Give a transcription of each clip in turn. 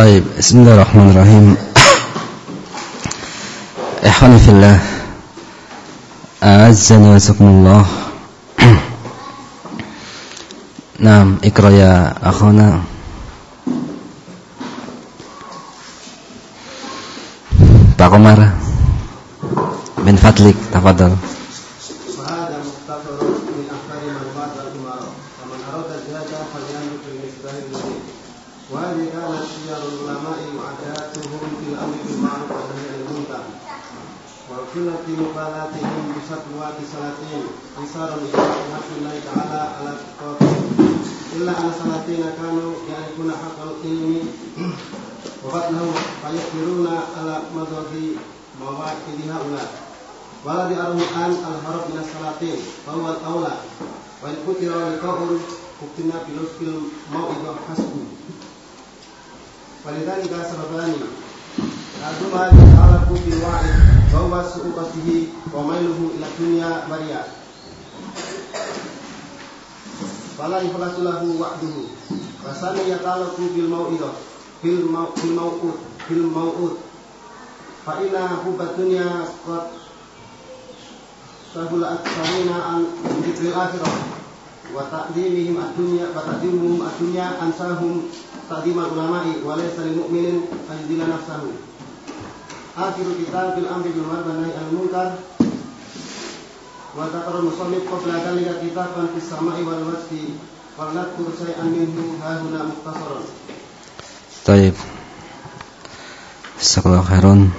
طيب بسم الله الرحمن الرحيم. إخواني في الله أعزني وسكم الله. نعم اقرأ يا أخونا. Pak Komar bin tafadhal talabu bil wa'id bahwa su'ubatihi wa mailuhu dunia baria Fala ikhlasu lahu wa'duhu. Rasani ya talabu bil maw'idah Bil maw'ud Bil maw'ud Fa'ina hubat dunia Kod Sahula at-sarina al-jibril akhirah. Wa ta'limihim ad-dunya Wa ta'limuhum Ansahum ta'limah ulama'i Walaysa li mu'minin Fajidila nafsahum طيب جزاك الله خيرا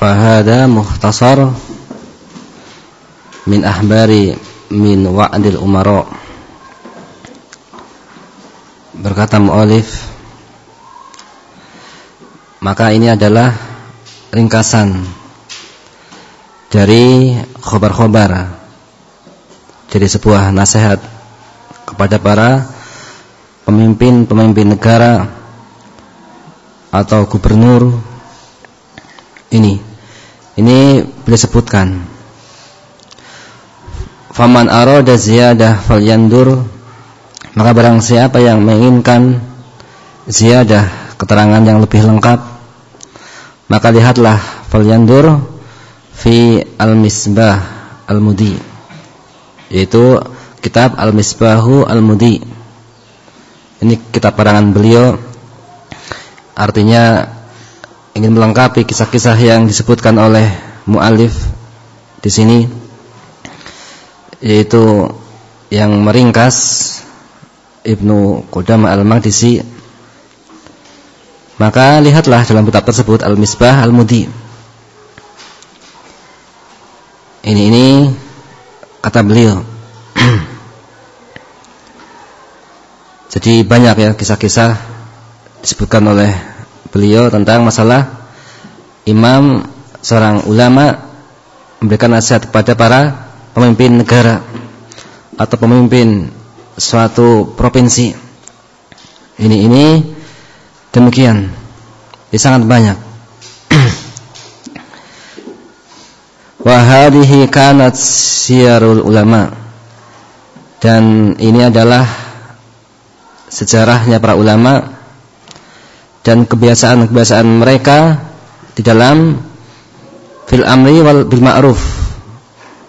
فهذا مختصر من أحبار من وعد الأمراء berkata mu'alif maka ini adalah ringkasan dari khobar-khobar jadi sebuah nasihat kepada para pemimpin-pemimpin negara atau gubernur ini. Ini boleh sebutkan faman arada ziyadah falyandur maka barang siapa yang menginginkan ziyadah keterangan yang lebih lengkap maka lihatlah falyandur fi al-misbah al-mudi yaitu kitab Al-Misbahu Al-Mudi. Ini kitab parangan beliau artinya ingin melengkapi kisah-kisah yang disebutkan oleh muallif di sini yaitu yang meringkas Ibnu Qudamah Al-Maqdisi maka lihatlah dalam kitab tersebut Al-Misbah Al-Mudi ini ini kata beliau. Jadi banyak ya kisah-kisah disebutkan oleh beliau tentang masalah imam seorang ulama memberikan nasihat kepada para pemimpin negara atau pemimpin suatu provinsi. Ini ini demikian. Ini sangat banyak. Wahadihi kanat siyarul ulama Dan ini adalah Sejarahnya para ulama Dan kebiasaan-kebiasaan mereka Di dalam Fil amri wal bil ma'ruf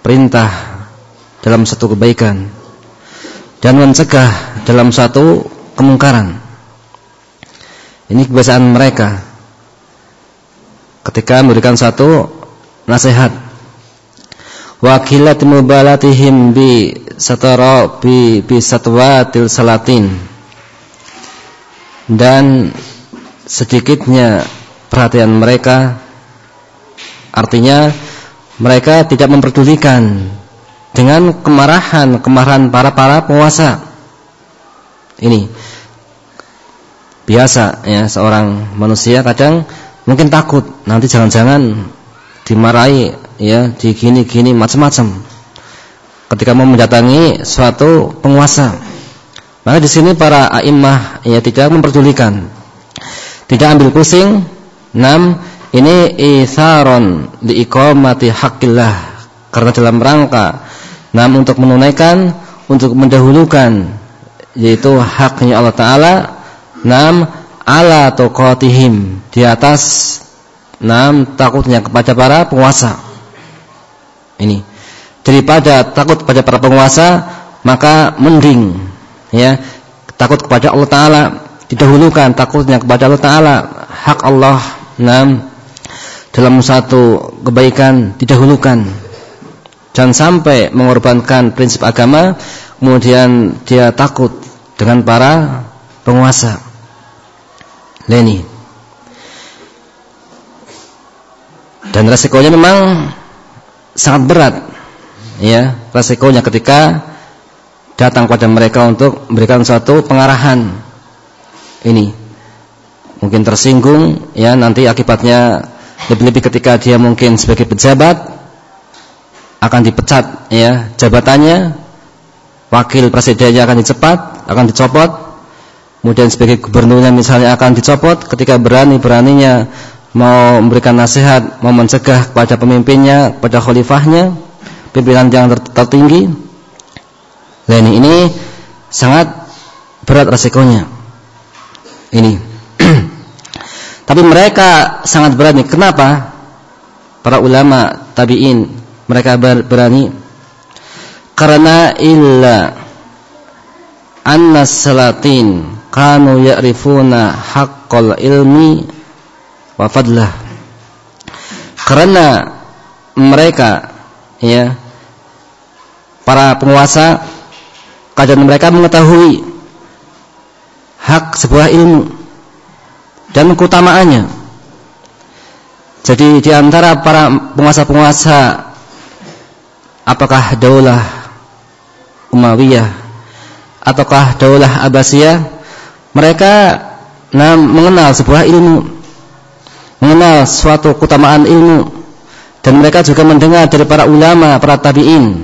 Perintah Dalam satu kebaikan Dan mencegah dalam satu kemungkaran. Ini kebiasaan mereka. Ketika memberikan satu nasihat. Wakilat mubalatihim bi satara bi bi satwatil salatin. Dan sedikitnya perhatian mereka. Artinya mereka tidak memperdulikan dengan kemarahan-kemarahan para para penguasa. Ini biasa ya seorang manusia kadang mungkin takut nanti jangan-jangan dimarahi ya di gini-gini macam-macam. Ketika mau mendatangi suatu penguasa maka di sini para a'immah ya tidak memperdulikan. Tidak ambil pusing enam ini isaron iqamati haqqillah karena dalam rangka enam untuk menunaikan untuk mendahulukan yaitu haknya Allah taala nam ala tuqatihim di atas nam takutnya kepada para penguasa. Ini. Daripada takut kepada para penguasa maka mending ya. Takut kepada Allah taala didahulukan takutnya kepada Allah taala hak Allah nam. Dalam satu kebaikan didahulukan jangan sampai mengorbankan prinsip agama kemudian dia takut dengan para penguasa. Leni. Dan resikonya memang sangat berat. Ya resikonya ketika datang pada mereka untuk memberikan suatu pengarahan. Ini. Mungkin tersinggung ya nanti akibatnya lebih-lebih ketika dia mungkin sebagai pejabat akan dipecat ya. Jabatannya wakil presidennya akan dicepat akan dicopot. Kemudian sebagai gubernurnya misalnya akan dicopot ketika berani-beraninya mau memberikan nasihat mau mencegah kepada pemimpinnya kepada khalifahnya pimpinan yang tertinggi. Nah ini, ini sangat berat resikonya. Ini. Tapi mereka sangat berani. Kenapa? Para ulama tabi'in mereka berani karena illa anna salatin kanu ya'rifuna haqqal ilmi wa fadlah. Karena mereka ya para penguasa kadang mereka mengetahui hak sebuah ilmu dan keutamaannya. Jadi di antara para penguasa-penguasa apakah daulah Umayyah? Ataukah daulah Abbasiyah? Mereka nah, mengenal sebuah ilmu. Mengenal suatu keutamaan ilmu. Dan mereka juga mendengar dari para ulama, para tabi'in.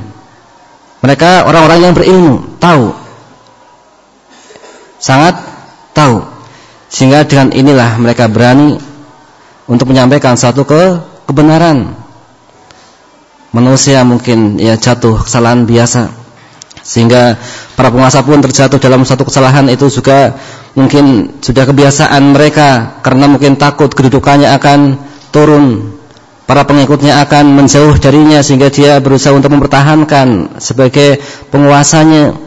Mereka orang-orang yang berilmu tahu. Sangat tahu. Sehingga dengan inilah mereka berani untuk menyampaikan satu ke kebenaran. Manusia mungkin ya jatuh kesalahan biasa. Sehingga para penguasa pun terjatuh dalam satu kesalahan itu juga mungkin sudah kebiasaan mereka karena mungkin takut kedudukannya akan turun. Para pengikutnya akan menjauh darinya sehingga dia berusaha untuk mempertahankan sebagai penguasanya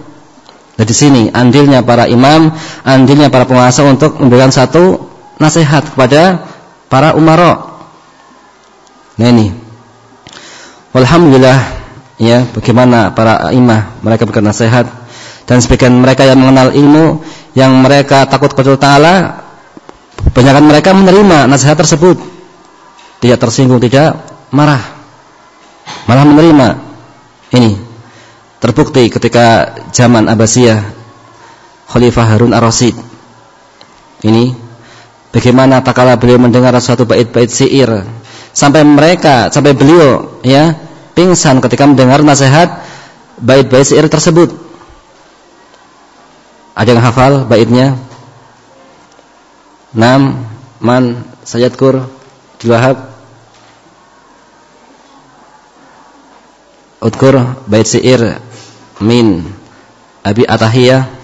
Nah di sini andilnya para imam, andilnya para penguasa untuk memberikan satu nasihat kepada para umara. Nah ini. Alhamdulillah ya bagaimana para imam mereka berikan nasihat dan sebagian mereka yang mengenal ilmu yang mereka takut kepada Taala kebanyakan mereka menerima nasihat tersebut tidak tersinggung tidak marah malah menerima ini Terbukti ketika zaman Abbasiyah Khalifah Harun Ar-Rasyid. Ini bagaimana takala beliau mendengar suatu bait-bait syair sampai mereka sampai beliau ya pingsan ketika mendengar nasihat bait-bait syair tersebut. Ada yang hafal baitnya? Nam man Sayyidkur Dilahab Udkur bait syair min Abi Atahiyah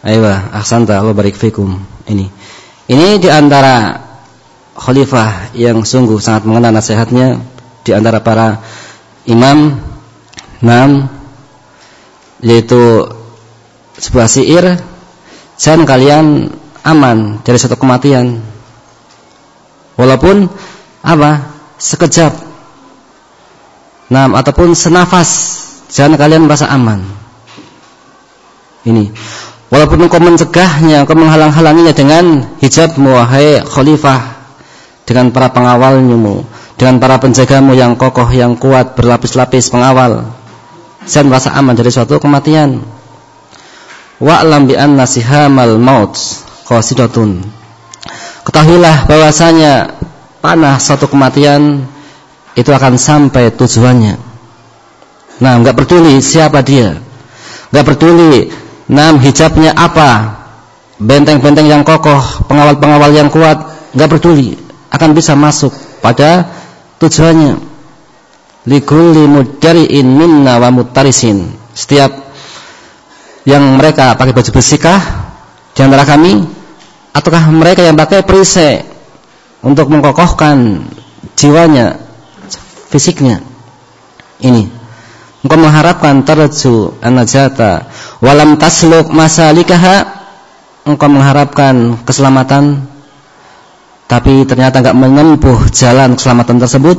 Ayo, ahsanta Allah barik fikum. Ini. Ini di antara khalifah yang sungguh sangat mengenal nasihatnya di antara para imam Nam yaitu sebuah syair jangan kalian aman dari satu kematian. Walaupun apa? Sekejap. Nam ataupun senafas jangan kalian merasa aman. Ini walaupun engkau mencegahnya engkau menghalang-halanginya dengan hijab wahai khalifah dengan para pengawalmu dengan para penjagamu yang kokoh yang kuat berlapis-lapis pengawal dan merasa aman dari suatu kematian. Wa'lam bi anna sihamal maut qasidatun. Ketahuilah bahwasanya panah suatu kematian itu akan sampai tujuannya. Nah, enggak peduli siapa dia. Enggak peduli nam hijabnya apa. Benteng-benteng yang kokoh, pengawal-pengawal yang kuat, enggak peduli, akan bisa masuk pada tujuannya. Likulli mudjari'in minna wa muttarisin. Setiap yang mereka pakai baju besikah di antara kami ataukah mereka yang pakai perisai untuk mengkokohkan jiwanya, fisiknya. Ini engkau mengharapkan terju an-najata walam tasluk masalikaha. Engkau mengharapkan keselamatan tapi ternyata enggak menempuh jalan keselamatan tersebut.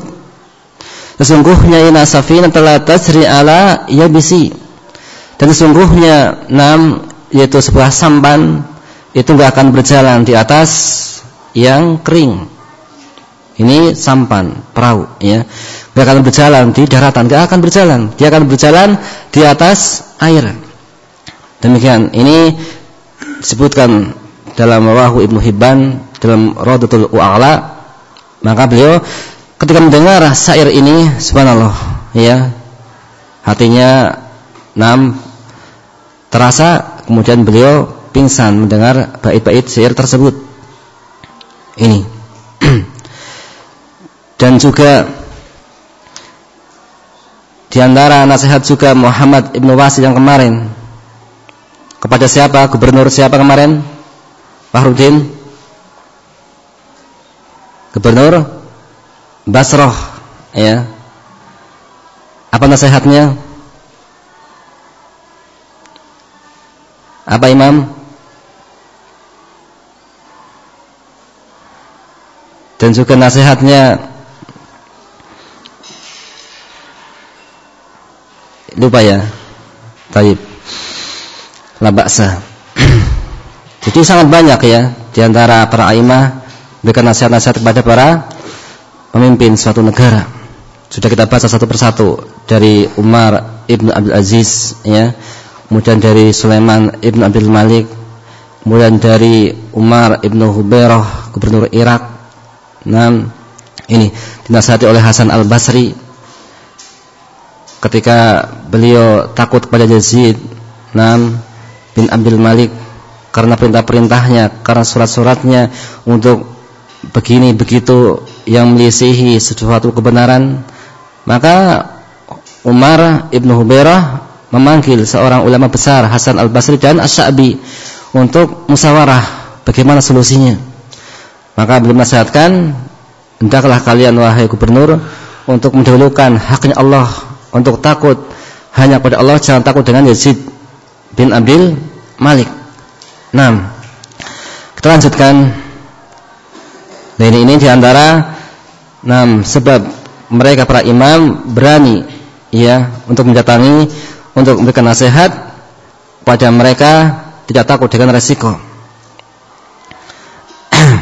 Sesungguhnya ina safina telah tasri ala yabisi. Dan sesungguhnya enam yaitu sebuah sampan itu enggak akan berjalan di atas yang kering ini sampan perahu ya Gak akan berjalan di daratan, gak akan berjalan. Dia akan berjalan di atas air. Demikian. Ini disebutkan dalam Rawahu Ibnu Hibban dalam Radatul U'ala. Maka beliau ketika mendengar syair ini, subhanallah, ya. Hatinya enam terasa kemudian beliau pingsan mendengar bait-bait syair tersebut. Ini. Dan juga di antara nasihat juga Muhammad Ibnu Wasil yang kemarin kepada siapa? Gubernur siapa kemarin? Fahrudin Gubernur Basroh ya. Apa nasihatnya? Apa Imam? Dan juga nasihatnya lupa ya. Taib. Labaksa jadi sangat banyak ya di antara para aimah berikan nasihat-nasihat kepada para pemimpin suatu negara. Sudah kita baca satu persatu dari Umar ibn Abdul Aziz ya. Kemudian dari Sulaiman ibn Abdul Malik. Kemudian dari Umar ibn Hubairah gubernur Irak. Nah ini dinasihati oleh Hasan al Basri ketika beliau takut kepada Yazid Nam bin Abdul Malik karena perintah-perintahnya, karena surat-suratnya untuk begini begitu yang melisihi sesuatu kebenaran, maka Umar ibnu Hubairah memanggil seorang ulama besar Hasan al Basri dan As-Sa'bi untuk musyawarah bagaimana solusinya. Maka beliau menasihatkan, hendaklah kalian wahai gubernur untuk mendahulukan haknya Allah untuk takut hanya pada Allah jangan takut dengan Yazid bin Abdul Malik. Nah, kita lanjutkan. Nah ini, ini di antara enam sebab mereka para imam berani ya untuk mendatangi untuk memberikan nasihat pada mereka tidak takut dengan resiko.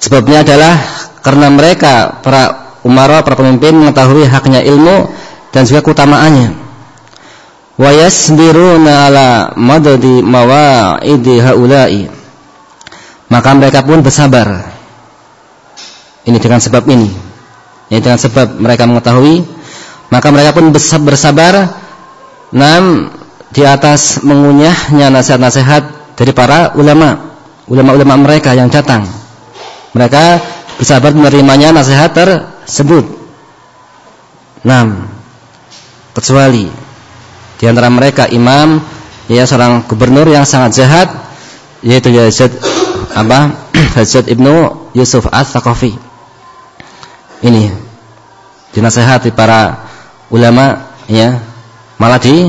Sebabnya adalah karena mereka para umara para pemimpin mengetahui haknya ilmu dan juga keutamaannya. Wa yasbiruna ala madadi mawa'idi haula'i. Maka mereka pun bersabar. Ini dengan sebab ini. Ya dengan sebab mereka mengetahui. Maka mereka pun bersabar. Nam di atas mengunyahnya nasihat-nasihat dari para ulama. Ulama-ulama mereka yang datang. Mereka bersabar menerimanya nasihat tersebut. Enam. Kecuali di antara mereka imam ya seorang gubernur yang sangat jahat yaitu Yazid apa? Yazid Ibnu Yusuf Ats-Tsaqafi. Ini dinasehati para ulama ya malah di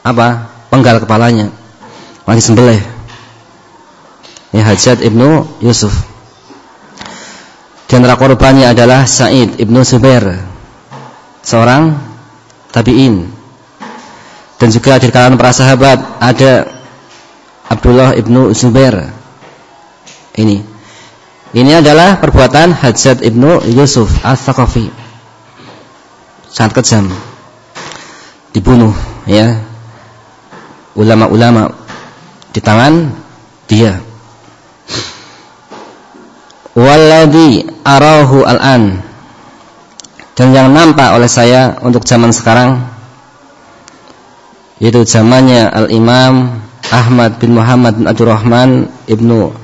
apa? penggal kepalanya. Lagi sembelih. Ya Hajat Ibnu Yusuf. Di antara korbannya adalah Sa'id ibnu Zubair, seorang tabi'in. Dan juga di kalangan para sahabat ada Abdullah ibnu Zubair. Ini. Ini adalah perbuatan Hajjat ibnu Yusuf al-Thaqafi. Sangat kejam. Dibunuh, ya. Ulama-ulama di tangan dia. Walladhi arahu al-an. Dan yang nampak oleh saya untuk zaman sekarang yaitu zamannya al-imam Ahmad bin Muhammad bin Abdurrahman ibnu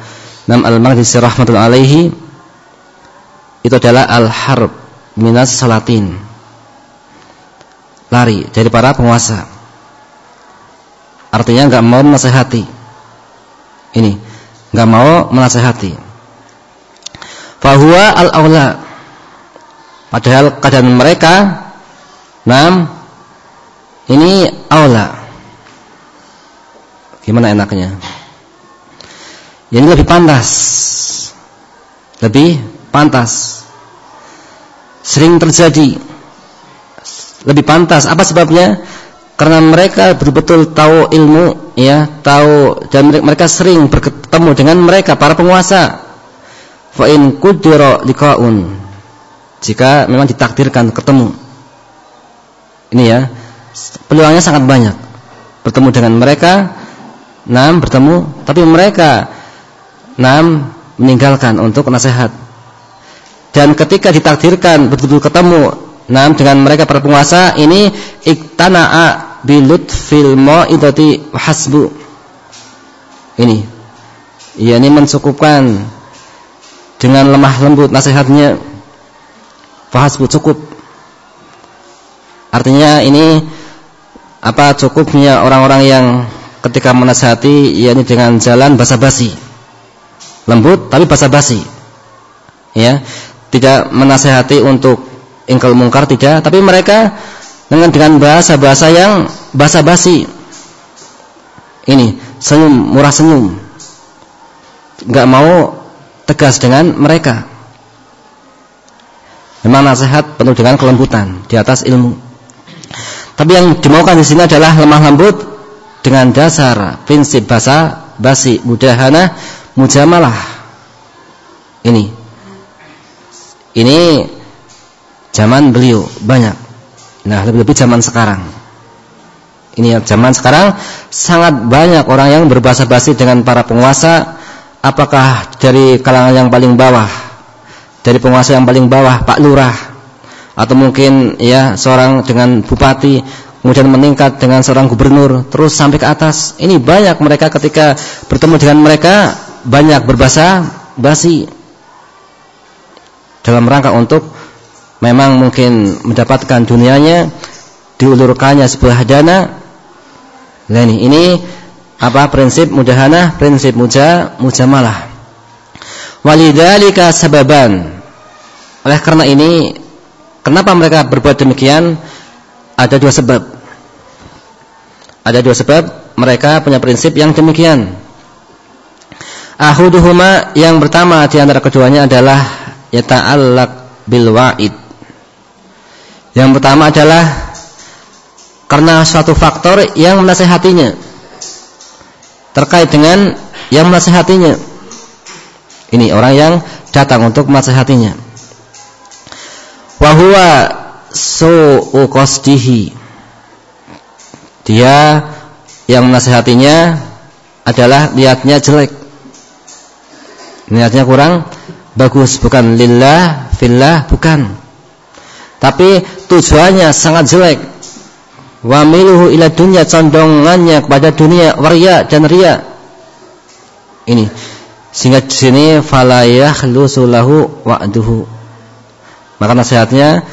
Nam al-Maqdisi rahmatullah alaihi itu adalah al-harb minas salatin. Lari dari para penguasa. Artinya nggak mau menasehati. Ini nggak mau menasehati fahuwa al-aula padahal keadaan mereka nam ini aula gimana enaknya? Ini lebih pantas. Lebih pantas. Sering terjadi. Lebih pantas. Apa sebabnya? Karena mereka betul-betul tahu ilmu ya tahu dan mereka sering bertemu dengan mereka para penguasa fa in qudira liqaun. Jika memang ditakdirkan ketemu. Ini ya peluangnya sangat banyak. Bertemu dengan mereka enam bertemu tapi mereka enam meninggalkan untuk nasihat. Dan ketika ditakdirkan betul-betul ketemu enam dengan mereka para penguasa ini iktana'a bilutfil mau'idati hasbu. Ini. Ia ini mencukupkan dengan lemah lembut nasihatnya fahasbu cukup. Artinya ini apa cukupnya orang-orang yang ketika menasihati yakni dengan jalan basa-basi. Lembut tapi basa-basi. Ya tidak menasihati untuk ingkal mungkar tidak. Tapi mereka dengan dengan bahasa-bahasa yang basa-basi. Ini senyum murah senyum. Nggak mau tegas dengan mereka. Memang nasihat penuh dengan kelembutan di atas ilmu. Tapi yang dimaukan di sini adalah lemah lembut dengan dasar prinsip bahasa basi mudahana mujamalah. Ini. Ini zaman beliau banyak. Nah, lebih-lebih zaman sekarang. Ini zaman sekarang sangat banyak orang yang berbahasa basi dengan para penguasa apakah dari kalangan yang paling bawah? Dari penguasa yang paling bawah Pak Lurah? Atau mungkin ya seorang dengan bupati kemudian meningkat dengan seorang gubernur terus sampai ke atas. Ini banyak mereka ketika bertemu dengan mereka banyak berbahasa basi. Dalam rangka untuk memang mungkin mendapatkan dunianya diulurkannya sebuah dana. Nah ini, ini apa prinsip mudahana prinsip muja mujamalah. Walidzalika sababan. Oleh karena ini kenapa mereka berbuat demikian? Ada dua sebab. Ada dua sebab mereka punya prinsip yang demikian. Ahuduhuma yang pertama di antara keduanya adalah yata'allaq bil wa'id. Yang pertama adalah karena suatu faktor yang menasehatinya terkait dengan yang menasihatinya. Ini orang yang datang untuk menasihatinya. Wahwa su'u qasdihi. Dia yang menasihatinya adalah niatnya jelek. Niatnya kurang bagus, bukan lillah, fillah, bukan. Tapi tujuannya sangat jelek wa miluhu ila dunya condongannya kepada dunia waria dan ria. Ini. Sehingga di sini fala yakhlusu lahu wa'duhu. Maka nasihatnya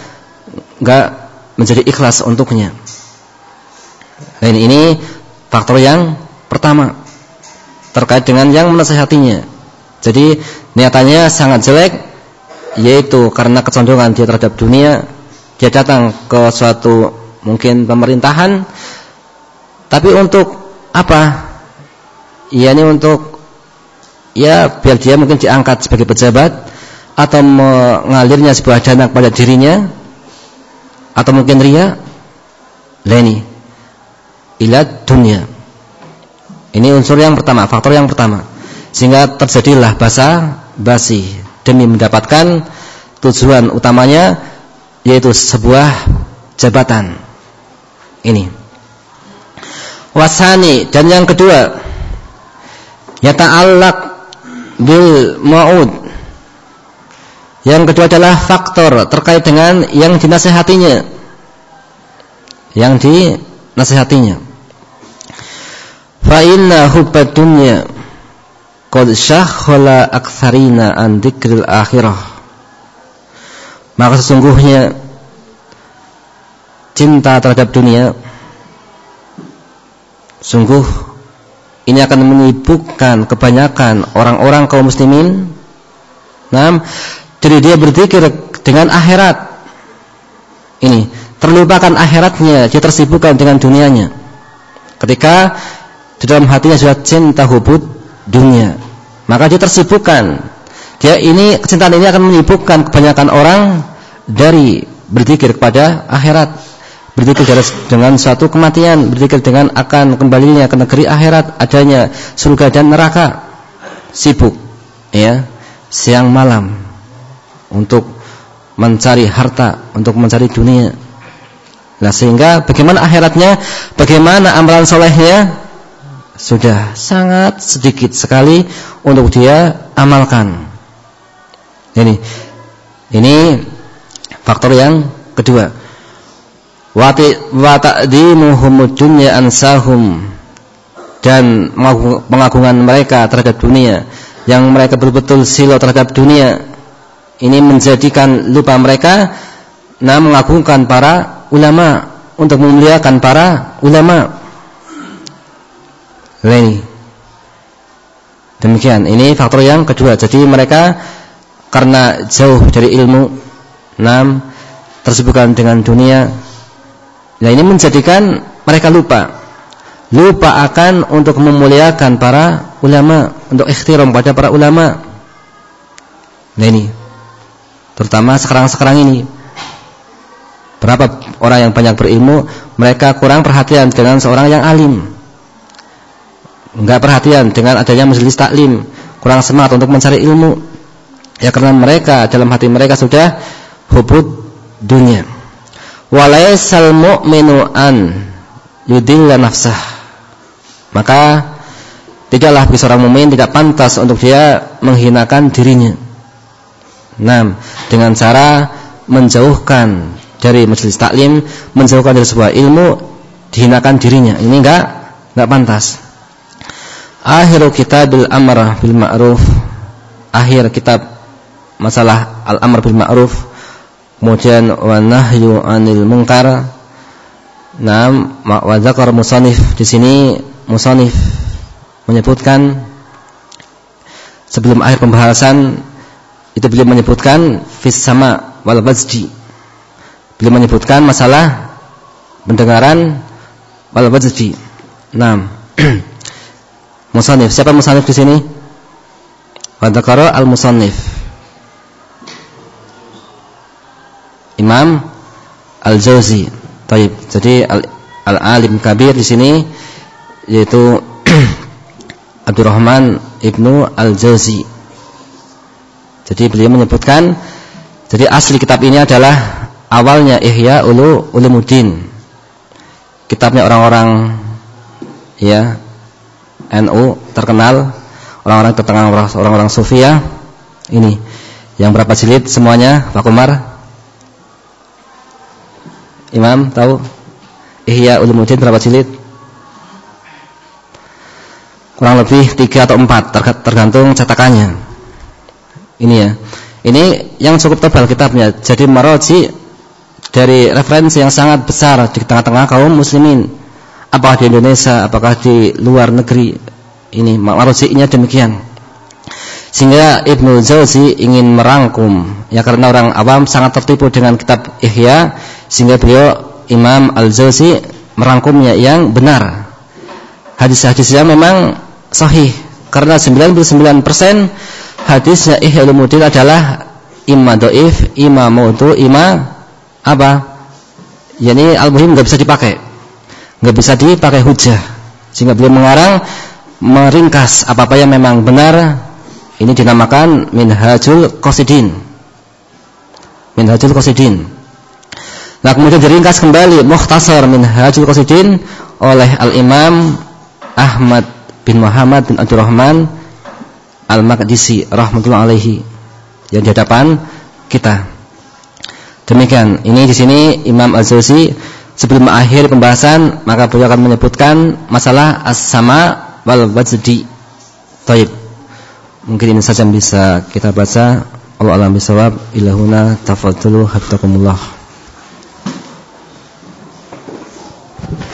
enggak menjadi ikhlas untuknya. Dan ini faktor yang pertama terkait dengan yang menasihatinya jadi niatannya sangat jelek yaitu karena kecondongan dia terhadap dunia dia datang ke suatu mungkin pemerintahan tapi untuk apa? Ya ini untuk ya biar dia mungkin diangkat sebagai pejabat atau mengalirnya sebuah dana kepada dirinya atau mungkin ria leni ilat dunia. Ini unsur yang pertama faktor yang pertama. Sehingga terjadilah basa basi demi mendapatkan tujuan utamanya yaitu sebuah jabatan ini. Wasani dan yang kedua yata'allaq bil ma'ud Yang kedua adalah faktor terkait dengan yang dinasehatinya. Yang dinasehatinya. Fa inna dunya qad syakhala aktsarina an dzikril akhirah. Maka sesungguhnya cinta terhadap dunia sungguh ini akan menyibukkan kebanyakan orang-orang kaum muslimin. Nah, jadi dia berzikir dengan akhirat. Ini terlupakan akhiratnya, dia tersibukkan dengan dunianya. Ketika di dalam hatinya sudah cinta hubud dunia, maka dia tersibukkan. Dia ini kecintaan ini akan menyibukkan kebanyakan orang dari berzikir kepada akhirat. Berzikir dengan suatu kematian, berzikir dengan akan kembalinya ke negeri akhirat, adanya surga dan neraka. Sibuk ya, siang malam untuk mencari harta, untuk mencari dunia. Nah, sehingga bagaimana akhiratnya, bagaimana amalan solehnya sudah sangat sedikit sekali untuk dia amalkan. Ini ini faktor yang kedua. Wa ta'dimuhum dunya ansahum dan pengagungan mereka terhadap dunia yang mereka betul-betul silo terhadap dunia ini menjadikan lupa mereka nah mengagungkan para ulama untuk memuliakan para ulama. Ini demikian. Ini faktor yang kedua. Jadi mereka karena jauh dari ilmu, enam tersibukkan dengan dunia. Nah ini menjadikan mereka lupa, lupa akan untuk memuliakan para ulama, untuk ikhtiram pada para ulama. Nah ini Terutama sekarang-sekarang ini. Berapa orang yang banyak berilmu, mereka kurang perhatian dengan seorang yang alim. Enggak perhatian dengan adanya majelis taklim, kurang semangat untuk mencari ilmu. Ya karena mereka dalam hati mereka sudah hubud dunia. Walaisal mu'minu an yudilla nafsah. Maka tidaklah bagi seorang mukmin tidak pantas untuk dia menghinakan dirinya. Nah, dengan cara menjauhkan dari majelis taklim, menjauhkan dari sebuah ilmu, dihinakan dirinya. Ini enggak enggak pantas. Akhir kitabil amr bil ma'ruf. Akhir kitab masalah al-amr bil ma'ruf. Kemudian wa nahyu 'anil munkar. Naam, wa dzakar musannif di sini musannif menyebutkan sebelum akhir pembahasan itu beliau menyebutkan fis sama wal wajdi. Beliau menyebutkan masalah pendengaran wal wajdi. Nah, musannif, siapa musannif di sini? Wa al-musannif. Imam Al-Jauzi. Taib. Jadi al-alim kabir di sini yaitu Abdurrahman Ibnu Al-Jauzi jadi beliau menyebutkan jadi asli kitab ini adalah awalnya Ihya Ulu Ulumuddin. Kitabnya orang-orang ya NU terkenal, orang-orang terkenal orang-orang sufi ya. Ini yang berapa jilid semuanya Pak Umar? Imam tahu? Ihya Ulumuddin berapa jilid? Kurang lebih tiga atau empat tergantung cetakannya. Ini ya. Ini yang cukup tebal kitabnya. Jadi maroji dari referensi yang sangat besar di tengah-tengah kaum muslimin. Apakah di Indonesia, apakah di luar negeri. Ini marojinya demikian. Sehingga Ibnu Jauzi ingin merangkum ya karena orang awam sangat tertipu dengan kitab Ihya sehingga beliau Imam Al-Jauzi merangkumnya yang benar. Hadis-hadisnya memang sahih karena 99% hadisnya Ihya Ulumuddin adalah imma doif, imma mautu, imma apa? Yani al-muhim enggak bisa dipakai. Enggak bisa dipakai hujah. Sehingga beliau mengarang meringkas apa-apa yang memang benar ini dinamakan Minhajul Qasidin. Minhajul Qasidin. Nah, kemudian diringkas kembali Mukhtasar Minhajul Qasidin oleh Al-Imam Ahmad bin Muhammad bin Abdurrahman Al-Maqdisi rahmatullah alaihi yang di hadapan kita. Demikian. Ini di sini Imam Az-Zuzi sebelum akhir pembahasan maka beliau akan menyebutkan masalah as-sama wal wajdi. Baik. Mungkin ini saja yang bisa kita baca. Allah alam bisawab ilahuna tafadhalu hattakumullah.